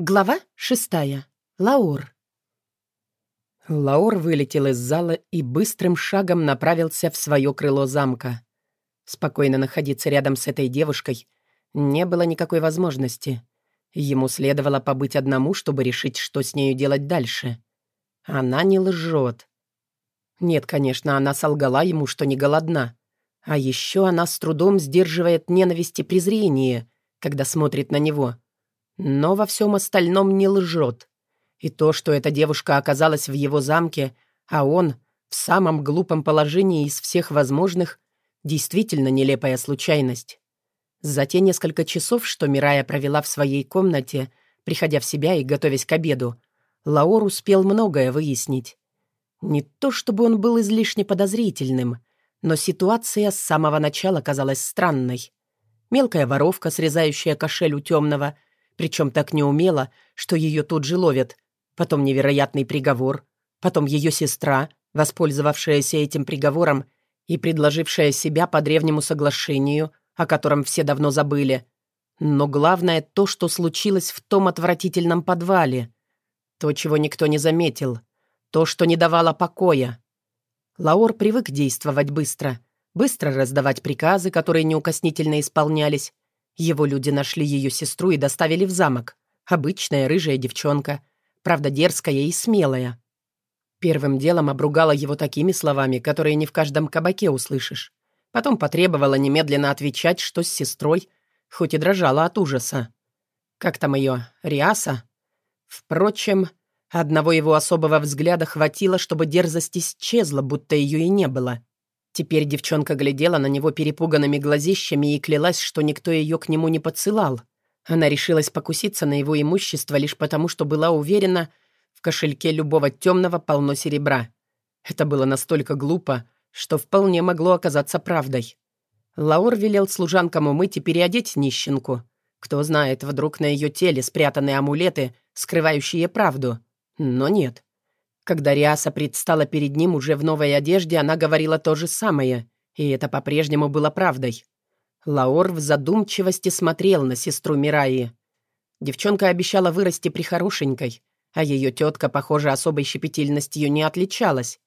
Глава шестая. Лаур. Лаур вылетел из зала и быстрым шагом направился в свое крыло замка. Спокойно находиться рядом с этой девушкой не было никакой возможности. Ему следовало побыть одному, чтобы решить, что с нею делать дальше. Она не лжет. Нет, конечно, она солгала ему, что не голодна. А еще она с трудом сдерживает ненависть и презрение, когда смотрит на него — но во всем остальном не лжет. И то, что эта девушка оказалась в его замке, а он в самом глупом положении из всех возможных, действительно нелепая случайность. За те несколько часов, что Мирая провела в своей комнате, приходя в себя и готовясь к обеду, Лаор успел многое выяснить. Не то чтобы он был излишне подозрительным, но ситуация с самого начала казалась странной. Мелкая воровка, срезающая кошель у темного — причем так неумело, что ее тут же ловят. Потом невероятный приговор, потом ее сестра, воспользовавшаяся этим приговором и предложившая себя по древнему соглашению, о котором все давно забыли. Но главное то, что случилось в том отвратительном подвале. То, чего никто не заметил. То, что не давало покоя. Лаор привык действовать быстро, быстро раздавать приказы, которые неукоснительно исполнялись, его люди нашли ее сестру и доставили в замок. Обычная рыжая девчонка, правда дерзкая и смелая. Первым делом обругала его такими словами, которые не в каждом кабаке услышишь. Потом потребовала немедленно отвечать, что с сестрой, хоть и дрожала от ужаса. Как там ее, Риаса? Впрочем, одного его особого взгляда хватило, чтобы дерзость исчезла, будто ее и не было. Теперь девчонка глядела на него перепуганными глазищами и клялась, что никто ее к нему не подсылал. Она решилась покуситься на его имущество лишь потому, что была уверена, в кошельке любого темного полно серебра. Это было настолько глупо, что вполне могло оказаться правдой. Лаур велел служанкам умыть и переодеть нищенку. Кто знает, вдруг на ее теле спрятаны амулеты, скрывающие правду. Но нет. Когда Риаса предстала перед ним уже в новой одежде, она говорила то же самое, и это по-прежнему было правдой. Лаор в задумчивости смотрел на сестру Мираи. Девчонка обещала вырасти прихорошенькой, а ее тетка, похоже, особой щепетильностью не отличалась.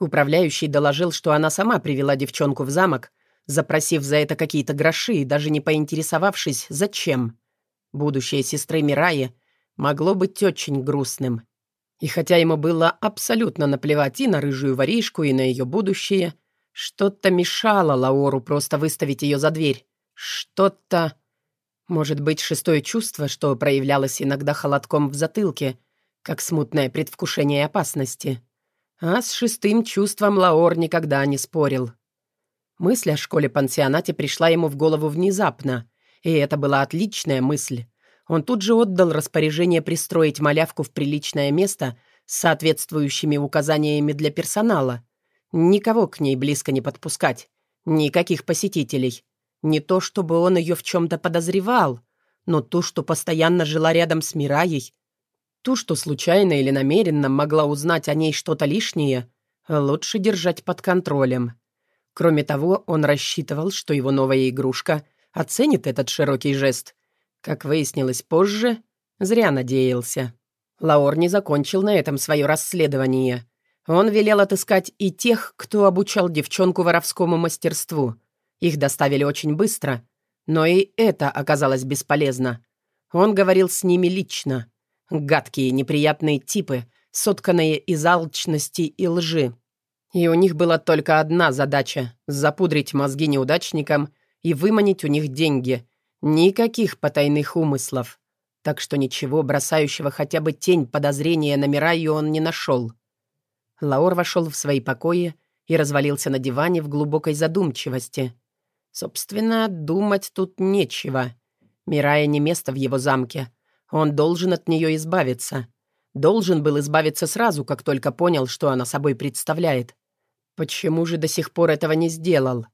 Управляющий доложил, что она сама привела девчонку в замок, запросив за это какие-то гроши и даже не поинтересовавшись, зачем. Будущее сестры Мираи могло быть очень грустным. И хотя ему было абсолютно наплевать и на рыжую воришку, и на ее будущее, что-то мешало Лаору просто выставить ее за дверь. Что-то... Может быть, шестое чувство, что проявлялось иногда холодком в затылке, как смутное предвкушение опасности. А с шестым чувством Лаор никогда не спорил. Мысль о школе-пансионате пришла ему в голову внезапно, и это была отличная мысль. Он тут же отдал распоряжение пристроить малявку в приличное место с соответствующими указаниями для персонала. Никого к ней близко не подпускать. Никаких посетителей. Не то, чтобы он ее в чем-то подозревал, но ту, что постоянно жила рядом с Мираей, ту, что случайно или намеренно могла узнать о ней что-то лишнее, лучше держать под контролем. Кроме того, он рассчитывал, что его новая игрушка оценит этот широкий жест как выяснилось позже, зря надеялся. Лаор не закончил на этом свое расследование. Он велел отыскать и тех, кто обучал девчонку воровскому мастерству. Их доставили очень быстро, но и это оказалось бесполезно. Он говорил с ними лично. Гадкие, неприятные типы, сотканные из алчности и лжи. И у них была только одна задача — запудрить мозги неудачникам и выманить у них деньги — Никаких потайных умыслов. Так что ничего, бросающего хотя бы тень подозрения на Мираю он не нашел. Лаор вошел в свои покои и развалился на диване в глубокой задумчивости. Собственно, думать тут нечего. Мирая не место в его замке. Он должен от нее избавиться. Должен был избавиться сразу, как только понял, что она собой представляет. Почему же до сих пор этого не сделал?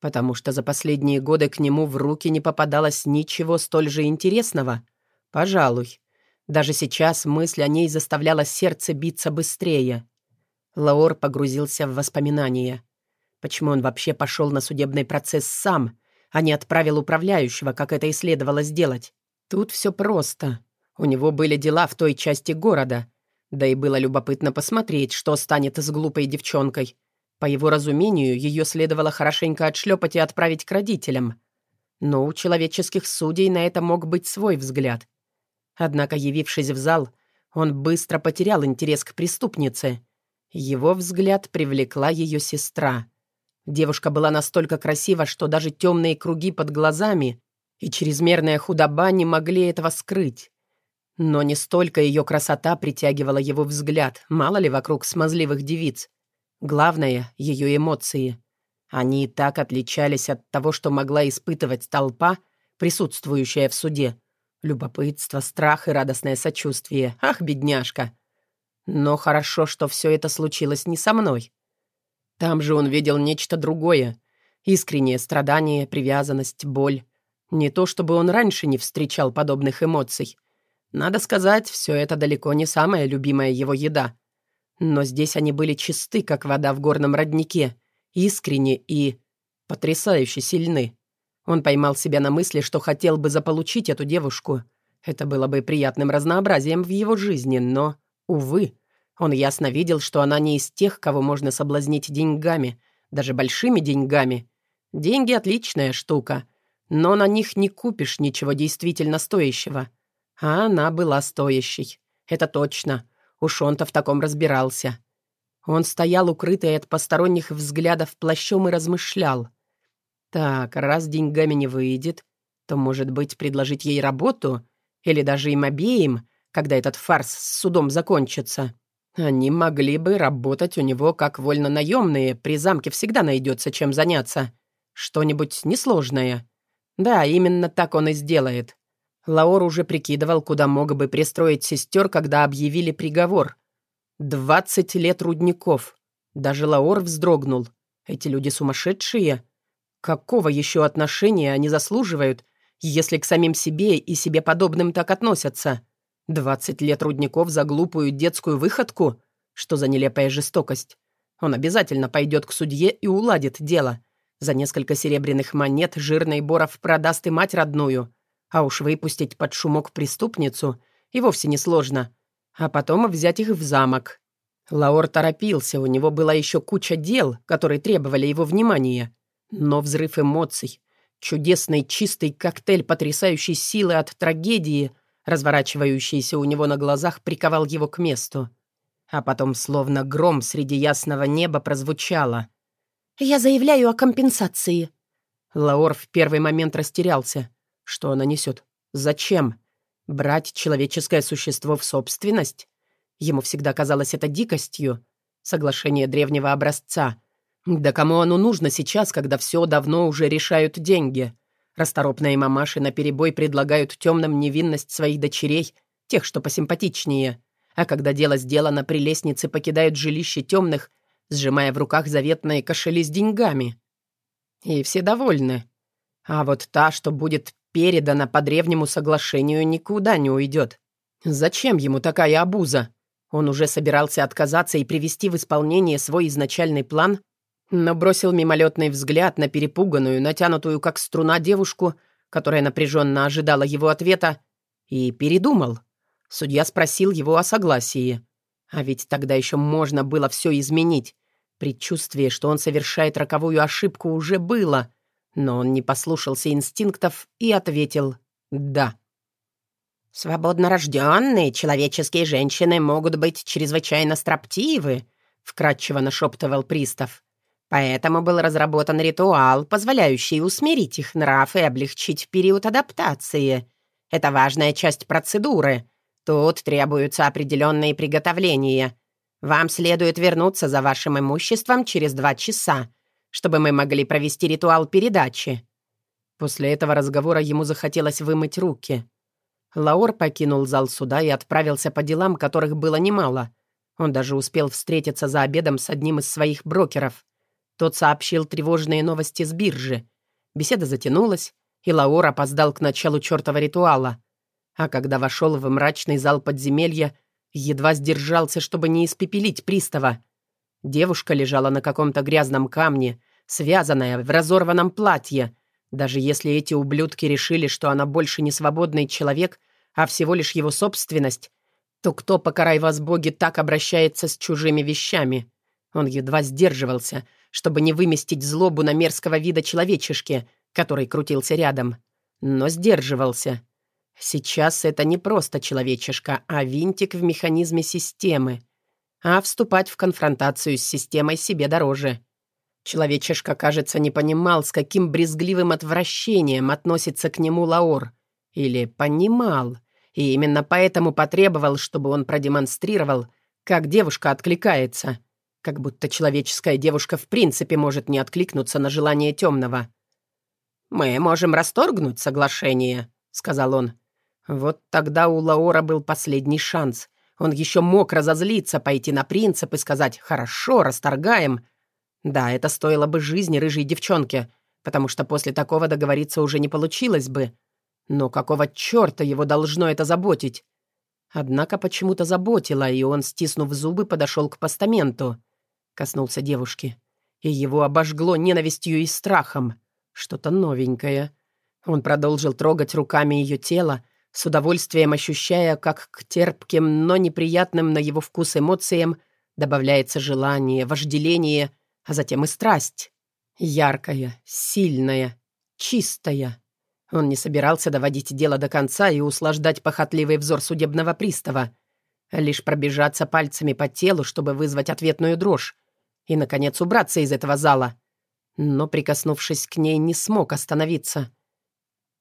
Потому что за последние годы к нему в руки не попадалось ничего столь же интересного? Пожалуй. Даже сейчас мысль о ней заставляла сердце биться быстрее. Лаор погрузился в воспоминания. Почему он вообще пошел на судебный процесс сам, а не отправил управляющего, как это и следовало сделать? Тут все просто. У него были дела в той части города. Да и было любопытно посмотреть, что станет с глупой девчонкой. По его разумению, ее следовало хорошенько отшлепать и отправить к родителям. Но у человеческих судей на это мог быть свой взгляд. Однако, явившись в зал, он быстро потерял интерес к преступнице. Его взгляд привлекла ее сестра. Девушка была настолько красива, что даже темные круги под глазами и чрезмерная худоба не могли этого скрыть. Но не столько ее красота притягивала его взгляд, мало ли вокруг смазливых девиц. Главное — ее эмоции. Они и так отличались от того, что могла испытывать толпа, присутствующая в суде. Любопытство, страх и радостное сочувствие. Ах, бедняжка! Но хорошо, что все это случилось не со мной. Там же он видел нечто другое. Искреннее страдание, привязанность, боль. Не то, чтобы он раньше не встречал подобных эмоций. Надо сказать, все это далеко не самая любимая его еда. Но здесь они были чисты, как вода в горном роднике, искренне и потрясающе сильны. Он поймал себя на мысли, что хотел бы заполучить эту девушку. Это было бы приятным разнообразием в его жизни, но, увы, он ясно видел, что она не из тех, кого можно соблазнить деньгами, даже большими деньгами. Деньги — отличная штука, но на них не купишь ничего действительно стоящего. А она была стоящей. Это точно. Уж он-то в таком разбирался. Он стоял укрытый от посторонних взглядов плащом и размышлял. Так, раз деньгами не выйдет, то, может быть, предложить ей работу? Или даже им обеим, когда этот фарс с судом закончится? Они могли бы работать у него как вольно-наемные, при замке всегда найдется чем заняться. Что-нибудь несложное. Да, именно так он и сделает. Лаор уже прикидывал, куда мог бы пристроить сестер, когда объявили приговор. Двадцать лет рудников. Даже Лаор вздрогнул. Эти люди сумасшедшие. Какого еще отношения они заслуживают, если к самим себе и себе подобным так относятся? Двадцать лет рудников за глупую детскую выходку? Что за нелепая жестокость? Он обязательно пойдет к судье и уладит дело. За несколько серебряных монет жирный Боров продаст и мать родную. А уж выпустить под шумок преступницу и вовсе не сложно. А потом взять их в замок. Лаор торопился, у него была еще куча дел, которые требовали его внимания. Но взрыв эмоций, чудесный чистый коктейль потрясающей силы от трагедии, разворачивающийся у него на глазах, приковал его к месту. А потом, словно гром среди ясного неба, прозвучало. «Я заявляю о компенсации». Лаор в первый момент растерялся. Что она несет? Зачем? Брать человеческое существо в собственность? Ему всегда казалось это дикостью. Соглашение древнего образца. Да кому оно нужно сейчас, когда все давно уже решают деньги? Расторопные мамаши наперебой предлагают темным невинность своих дочерей, тех, что посимпатичнее. А когда дело сделано, при лестнице покидают жилище темных, сжимая в руках заветные кошели с деньгами. И все довольны. А вот та, что будет передана по древнему соглашению, никуда не уйдет. Зачем ему такая обуза? Он уже собирался отказаться и привести в исполнение свой изначальный план, но бросил мимолетный взгляд на перепуганную, натянутую как струна девушку, которая напряженно ожидала его ответа, и передумал. Судья спросил его о согласии. А ведь тогда еще можно было все изменить. Предчувствие, что он совершает роковую ошибку, уже было. Но он не послушался инстинктов и ответил «да». «Свободно рожденные человеческие женщины могут быть чрезвычайно строптивы», вкратчиво нашептывал пристав. «Поэтому был разработан ритуал, позволяющий усмирить их нрав и облегчить период адаптации. Это важная часть процедуры. Тут требуются определенные приготовления. Вам следует вернуться за вашим имуществом через два часа, чтобы мы могли провести ритуал передачи». После этого разговора ему захотелось вымыть руки. Лаур покинул зал суда и отправился по делам, которых было немало. Он даже успел встретиться за обедом с одним из своих брокеров. Тот сообщил тревожные новости с биржи. Беседа затянулась, и Лаур опоздал к началу чертова ритуала. А когда вошел в мрачный зал подземелья, едва сдержался, чтобы не испепелить пристава. Девушка лежала на каком-то грязном камне, связанная в разорванном платье. Даже если эти ублюдки решили, что она больше не свободный человек, а всего лишь его собственность, то кто, покарай вас боги, так обращается с чужими вещами? Он едва сдерживался, чтобы не выместить злобу на мерзкого вида человечешки, который крутился рядом. Но сдерживался. Сейчас это не просто человечешка, а винтик в механизме системы. А вступать в конфронтацию с системой себе дороже. Человечешка, кажется, не понимал, с каким брезгливым отвращением относится к нему Лаор. Или понимал, и именно поэтому потребовал, чтобы он продемонстрировал, как девушка откликается. Как будто человеческая девушка в принципе может не откликнуться на желание темного. «Мы можем расторгнуть соглашение», — сказал он. Вот тогда у Лаора был последний шанс. Он еще мог разозлиться, пойти на принцип и сказать «хорошо, расторгаем». Да, это стоило бы жизни рыжей девчонке, потому что после такого договориться уже не получилось бы. Но какого черта его должно это заботить? Однако почему-то заботило, и он, стиснув зубы, подошел к постаменту. Коснулся девушки. И его обожгло ненавистью и страхом. Что-то новенькое. Он продолжил трогать руками ее тело, с удовольствием ощущая, как к терпким, но неприятным на его вкус эмоциям добавляется желание, вожделение, а затем и страсть. Яркая, сильная, чистая. Он не собирался доводить дело до конца и услаждать похотливый взор судебного пристава, а лишь пробежаться пальцами по телу, чтобы вызвать ответную дрожь, и, наконец, убраться из этого зала — но, прикоснувшись к ней, не смог остановиться.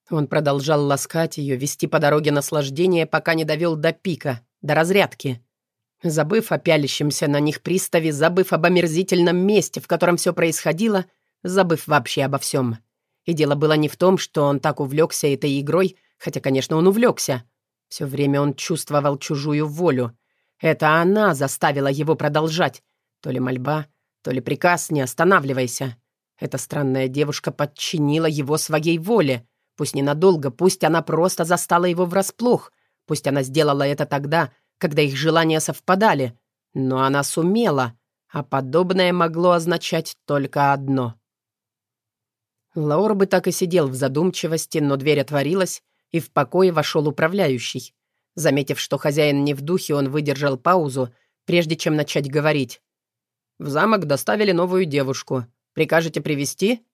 Он продолжал ласкать ее, вести по дороге наслаждения, пока не довел до пика, до разрядки. Забыв о пялящемся на них приставе, забыв об омерзительном месте, в котором все происходило, забыв вообще обо всем. И дело было не в том, что он так увлекся этой игрой, хотя, конечно, он увлекся. Все время он чувствовал чужую волю. Это она заставила его продолжать. То ли мольба, то ли приказ «не останавливайся». Эта странная девушка подчинила его своей воле. Пусть ненадолго, пусть она просто застала его врасплох, пусть она сделала это тогда, когда их желания совпадали. Но она сумела, а подобное могло означать только одно. Лаур бы так и сидел в задумчивости, но дверь отворилась, и в покое вошел управляющий. Заметив, что хозяин не в духе, он выдержал паузу, прежде чем начать говорить. «В замок доставили новую девушку. Прикажете привести